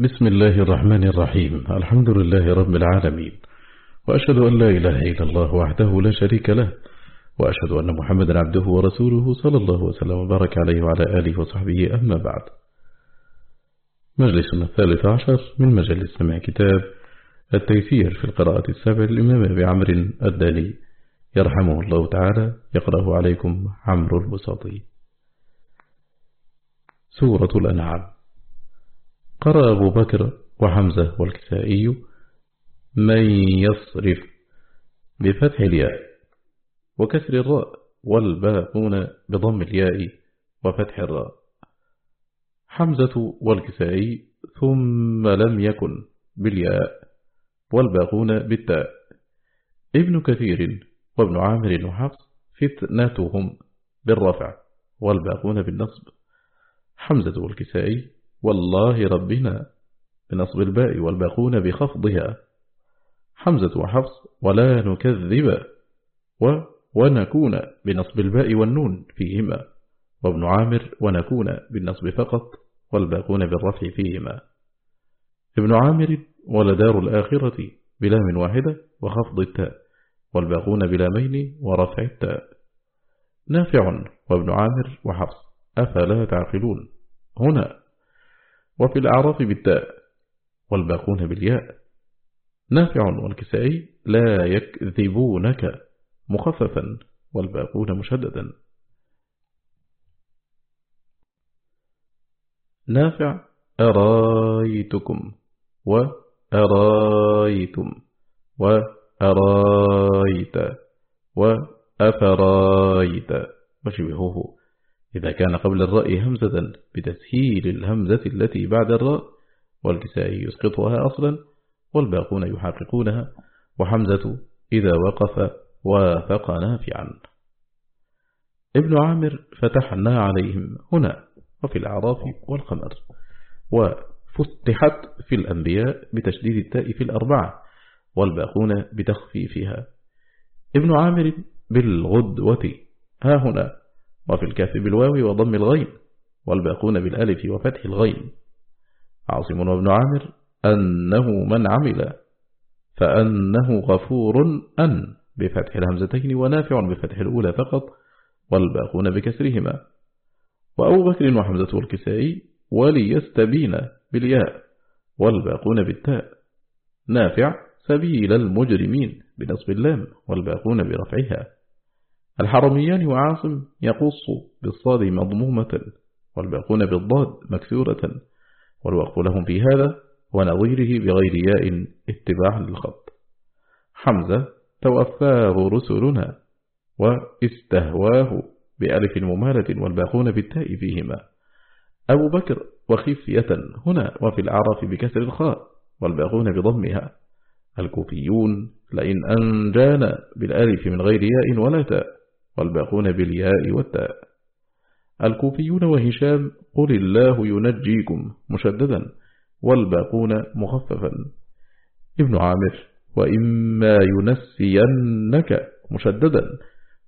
بسم الله الرحمن الرحيم. الحمد لله رب العالمين. وأشهد أن لا إله إلا الله وحده لا شريك له. وأشهد أن محمدا عبده ورسوله صلى الله وسلم وبارك عليه وعلى آله وصحبه أما بعد. مجلسنا الثالث عشر من مجلس سمع كتاب التيسير في القراءة السابع للإمام أبي عمرو الداني. يرحمه الله تعالى. يقرأه عليكم عمرو البساطي. سورة الأنعام. قرأ أبو بكر وحمزة والكسائي من يصرف بفتح الياء وكسر الراء والباقون بضم الياء وفتح الراء. حمزة والكسائي ثم لم يكن بالياء والباقون بالتاء. ابن كثير وابن عامر وحفص فتنتهم بالرفع والباقون بالنصب. حمزة والكسائي والله ربنا بنصب الباء والباقون بخفضها. حمزة وحفص ولا نكذب و ونكون بنصب الباء والنون فيهما وابن عامر ونكون بالنصب فقط والباقون بالرفع فيهما. ابن عامر ولدار الآخرة بلام واحدة وخفض التاء والباقون بلامين ورفع التاء. نافع وابن عامر وحفص أفلا تعقلون؟ هنا وفي الأعراف بالتاء والباقون بالياء. نافع والكسائي لا يكذبونك مخففا والباقون مشددا. نافع أرايتكم وأرايتم وأرايت وأفرايت وشبهه إذا كان قبل الراء همزة بتسهيل الهمزة التي بعد الراء والكسائي يسقطها أصلا والباقون يحققونها وحمزة إذا وقف وافق نافعا ابن عامر فتحنا عليهم هنا وفي الأعراف والقمر وفتحت في الأنبياء بتشديد التاء في الأربعة والباقون بتخفيفها. ابن عامر بالغدوة ها هنا وفي الكاف بالواو وضم الغين والباقون بالالف وفتح الغين. عاصم وابن عامر أنه من عمل فأنه غفور أن بفتح الهمزتين ونافع بفتح الأولى فقط والباقون بكسرهما. وأبو بكر وحمزة والكسائي وليستبين بالياء والباقون بالتاء. نافع سبيل المجرمين بنصب اللام والباقون برفعها. الحرميان وعاصم يقص بالصاد مضمومة والباقون بالضاد مكسورة والوقف لهم في هذا ونظيره بغير ياء اتباعا للخط. حمزة توفاه رسلنا واستهواه بألف ممالة والباقون بالتاء فيهما. أبو بكر وخفية هنا وفي العرف بكسر الخاء والباقون بضمها. الكوفيون لئن أنجانا بالألف من غير ياء ولا تاء. والباقون بالياء والتاء. الكوفيون وهشام قل الله ينجيكم مشددا والباقون مخففا. ابن عامر وإما ينسينك مشددا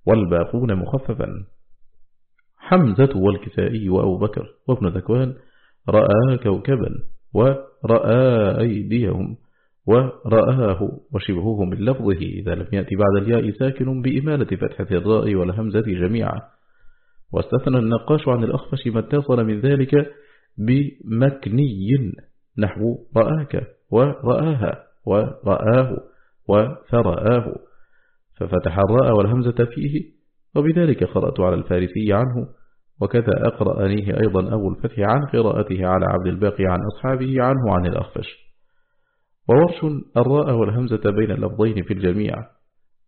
والباقون مخففا. حمزة والكسائي وأبو بكر وابن ذكوان رأى كوكبا ورأى أيديهم. ورآه. وشبهه من لفظه إذا لم يأتي بعد الياء ساكن بإمالة فتحة الراء والهمزة جميعا. واستثنى النقاش عن الأخفش ما اتصل من ذلك بمكني نحو رآك ورآها ورآه وفرآه ففتح الراء والهمزة فيه وبذلك قرأت على الفارسي عنه وكذا أقرأنيه أيضا أبو الفتح عن قراءته على عبد الباقي عن أصحابه عنه عن الأخفش. وورش الراء والهمزة بين اللفظين في الجميع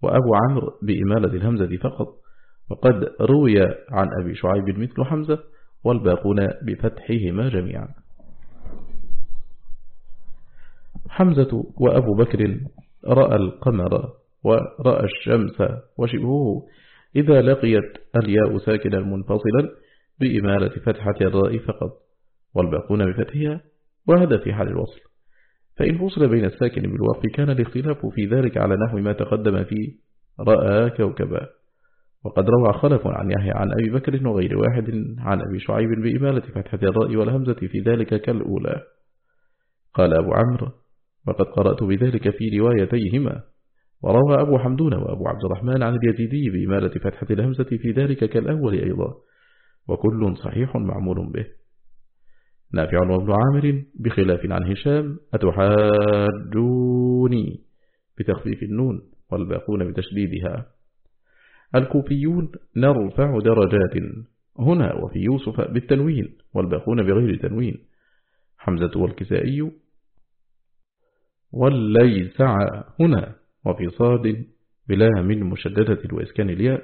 وأبو عمرو بإمالة الهمزة فقط. وقد روي عن أبي شعيب مثل حمزة والباقون بفتحهما جميعا. حمزة وأبو بكر رأى القمر ورأى الشمس وشبهه إذا لقيت الياء ساكنا منفصلا بإمالة فتحة الراء فقط والباقون بفتحها وهذا في حال الوصل. فإن فصل بين الساكن بالوقف كان الاختلاف في ذلك على نحو ما تقدم في رأى كوكبا. وقد روى خلف عن يحيى عن أبي بكر وغير واحد عن أبي شعيب بإمالة فتحة الراء والهمزة في ذلك كالأولى. قال أبو عمرو وقد قرأت بذلك في روايتيهما. وروى أبو حمدون وأبو عبد الرحمن عن اليزيدي بإمالة فتحة الهمزة في ذلك كالأول أيضا. وكل صحيح معمول به. نافع وابن عامر بخلاف عن هشام أتحاجوني بتخفيف النون والباقون بتشديدها. الكوفيون نرفع درجات هنا وفي يوسف بالتنوين والباقون بغير تنوين. حمزة والكسائي والليسع هنا وفي صاد بلام مشددة وإسكان الياء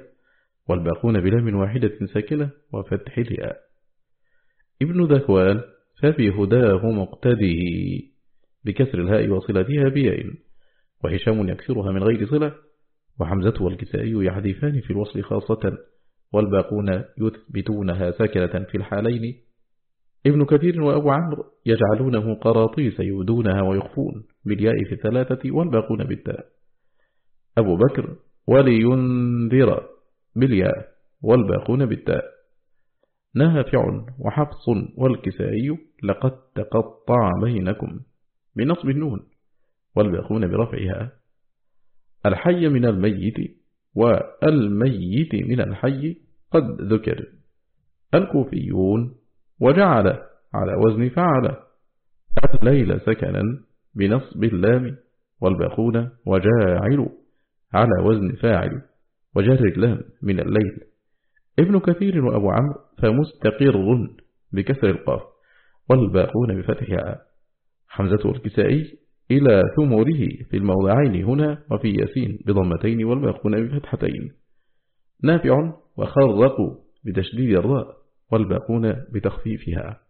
والباقون بلام واحدة ساكنة وفتح الياء. ابن ذكوان ففي هداه مقتده بكسر الهاء وصلتها بياء وهشام يكسرها من غير صلة وحمزة والكسائي يحذفان في الوصل خاصة والباقون يثبتونها ساكنة في الحالين. ابن كثير وأبو عمرو يجعلونه قراطيس يودونها ويخفون بالياء في الثلاثة والباقون بالتاء أبو بكر ولينذر بالياء والباقون بالتاء نافع وحفص والكسائي لقد تقطع بينكم بنصب النون والباقون برفعها. الحي من الميت والميت من الحي قد ذكر. الكوفيون وجعل على وزن فعل. الليل سكنا بنصب اللام والباقون وجاعل على وزن فاعل. وجر اللام من الليل ابن كثير وأبو عمرو فمستقر بكسر القاف والباقون بفتحها حمزة والكسائي إلى ثمره في الموضعين هنا وفي ياسين بضمتين والباقون بفتحتين. نافع وخرقوا بتشديد الراء والباقون بتخفيفها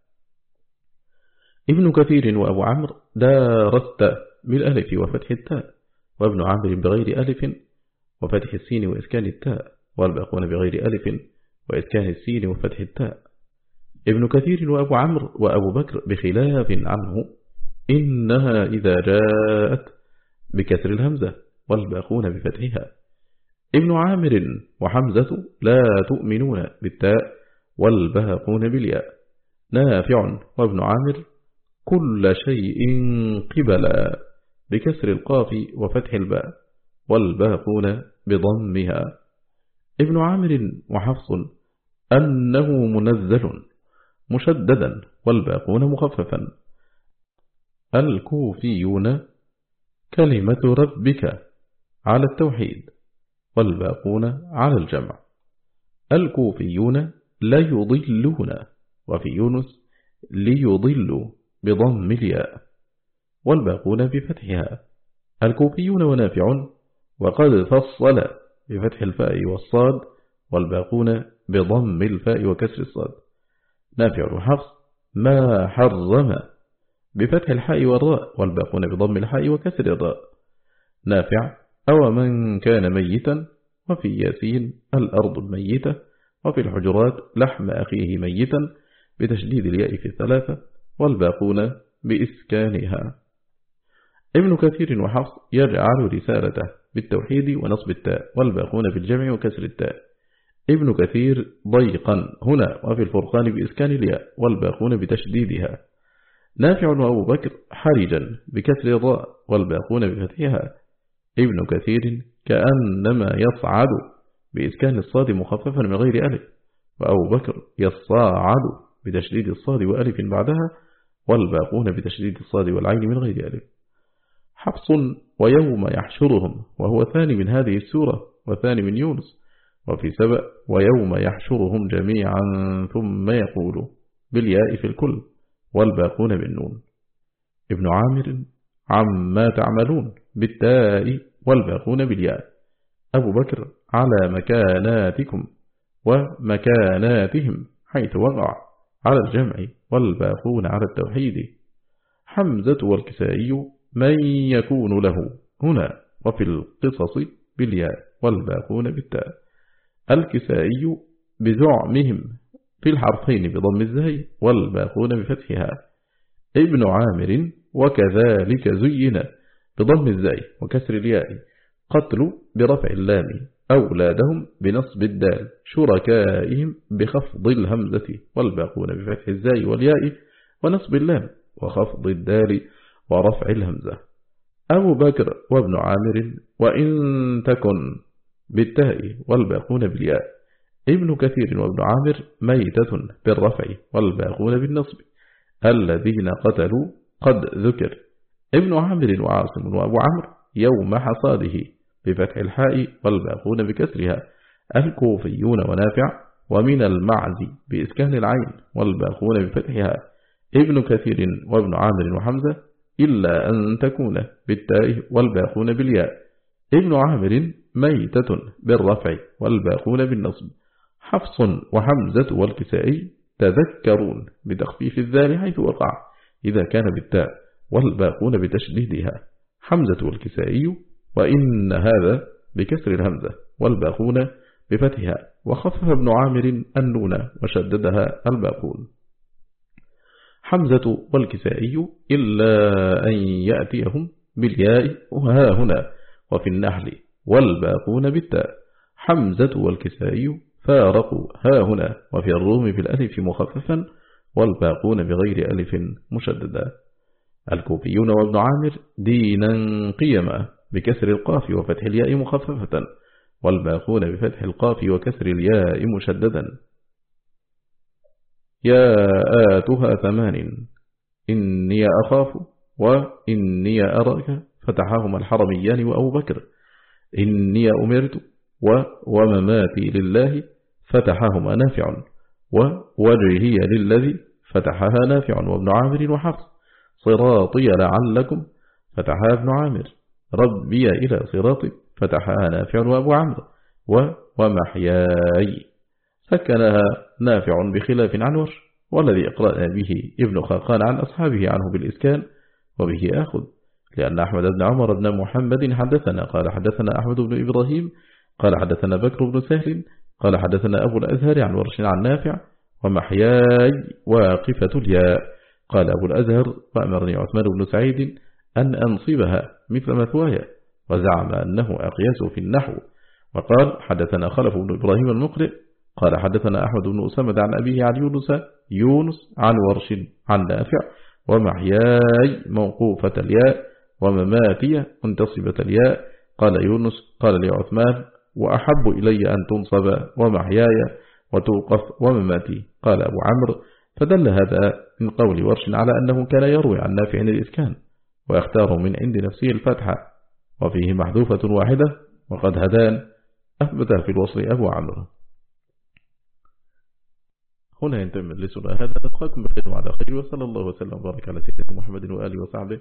ابن كثير وأبو عمرو دارست بالألف وفتح التاء وابن عامر بغير ألف وفتح السين وإسكان التاء والباقون بغير ألف وإسكان السين وفتح التاء. ابن كثير وأبو عمرو وأبو بكر بخلاف عنه إنها إذا جاءت بكسر الهمزة والباقون بفتحها. ابن عامر وحمزة لا تؤمنون بالتاء والباقون بالياء. نافع وابن عامر كل شيء قبلا بكسر القاف وفتح الباء والباقون بضمها. ابن عامر وحفص أنه منزل مشددا والباقون مخففا. الكوفيون كلمة ربك على التوحيد والباقون على الجمع. الكوفيون لا يضلون وفي يونس ليضلوا بضم الياء والباقون بفتحها. الكوفيون ونافع وقد فصل بفتح الفاء والصاد والباقون بضم الفاء وكسر الصاد. نافع وحفص ما حرم بفتح الحاء والراء والباقون بضم الحاء وكسر الراء. نافع أو من كان ميتا وفي ياسين الأرض الميتة وفي الحجرات لحم أخيه ميتا بتشديد الياء في الثلاثة والباقون بإسكانها. ابن كثير وحفص يجعل رسالته بالتوحيد ونصب التاء والباقون بالجمع وكسر التاء. ابن كثير ضيقا هنا وفي الفرقان بإسكان الياء والباقون بتشديدها. نافع وأبو بكر حرجا بكسر الضاء والباقون بفتحها. ابن كثير كأنما يصعد بإسكان الصاد مخففا من غير ألف وأبو بكر يصاعد بتشديد الصاد وألف بعدها والباقون بتشديد الصاد والعين من غير ألف. حفص ويوم يحشرهم وهو ثاني من هذه السورة وثاني من يونس. وفي سبأ ويوم يحشرهم جميعا ثم يقول بالياء في الكل والباقون بالنون. ابن عامر عما تعملون بالتاء والباقون بالياء. أبو بكر على مكاناتكم ومكاناتهم حيث وقع على الجمع والباقون على التوحيد. حمزة والكسائي من يكون له هنا وفي القصص بالياء والباقون بالتاء. الكسائي بزعمهم في الحرفين بضم الزاي والباقون بفتحها. ابن عامر وكذلك زين بضم الزاي وكسر الياء. قتل برفع اللام أولادهم بنصب الدال. شركائهم بخفض الهمزة والباقون بفتح الزاي والياء ونصب اللام وخفض الدال ورفع الهمزة. أبو بكر وابن عامر وإن تكن بالتاء والباقون بالياء. ابن كثير وابن عامر ميتة بالرفع والباقون بالنصب. الذين قتلوا قد ذكر. ابن عامر وعاصم وأبو عمرو يوم حصاده بفتح الحاء والباقون بكسرها. الكوفيون ونافع ومن المعز بإسكان العين والباقون بفتحها. ابن كثير وابن عامر وحمزة إلا أن تكون بالتاء والباقون بالياء. ابن عامر ميتة بالرفع والباقون بالنصب. حفص وحمزة والكسائي تذكرون بتخفيف الذال حيث وقع إذا كان بالتاء والباقون بتشديدها. حمزة والكسائي وإن هذا بكسر الهمزة والباقون بفتحها. وخفف ابن عامر النون وشددها الباقون. حمزة والكسائي إلا أن يأتيهم بالياء وها هنا. وفي النحل والباقون بالتاء. حمزة والكسائي فارقوا. ها هنا. وفي الروم في الألف مخففا والباقون بغير ألف مشددا الكوفيون وابن عامر دينا قيما بكسر القاف وفتح الياء مخففة والباقون بفتح القاف وكسر الياء مشددا. يا آتها ثمان. إني أخاف وإني أراك. فتحهما الحرميان وأبو بكر. إني أمرت ومماتي لله فتحهما نافع ووجهي للذي فتحها نافع وابن عامر وحفص. صراطي لعلكم فتحها ابن عامر. ربي إلى صراطي فتحها نافع وأبو عمرو. ومحياي. سكنها نافع بخلاف عن ورش والذي اقرأنا به ابن خاقان عن أصحابه عنه بالإسكان وبه آخذ. لأن أحمد بن عمر بن محمد حدثنا قال حدثنا أحمد بن إبراهيم قال حدثنا بكر بن سهل قال حدثنا أبو الأزهر عن ورش عن نافع ومحياي واقفة الياء. قال أبو الأزهر وأمرني عثمان بن سعيد أن أنصبها مثل مثوايا وزعم أنه أقياس في النحو. وقال حدثنا خلف بن إبراهيم المقرئ. قال حدثنا أحمد بن أسامة عن أبيه عن يونس يونس عن ورش عن نافع ومحياي موقوفة الياء. ومماتية منتصبة الياء. قال يونس قال لي عثمان وأحب إلي أن تنصب ومحياي وتوقف ومماتي. قال أبو عمرو فدل هذا من قول ورش على أنه كان يروي عن نافع الإسكان ويختار من عند نفسه الفتحة وفيه محذوفة واحدة وقد هدان. أثبت في الوصل أبو عمرو. هنا ينتم مجلسنا هذا نتقاكم بخير وعلى خير وصلى الله وسلم وبارك على سيدنا محمد وآله وصحبه.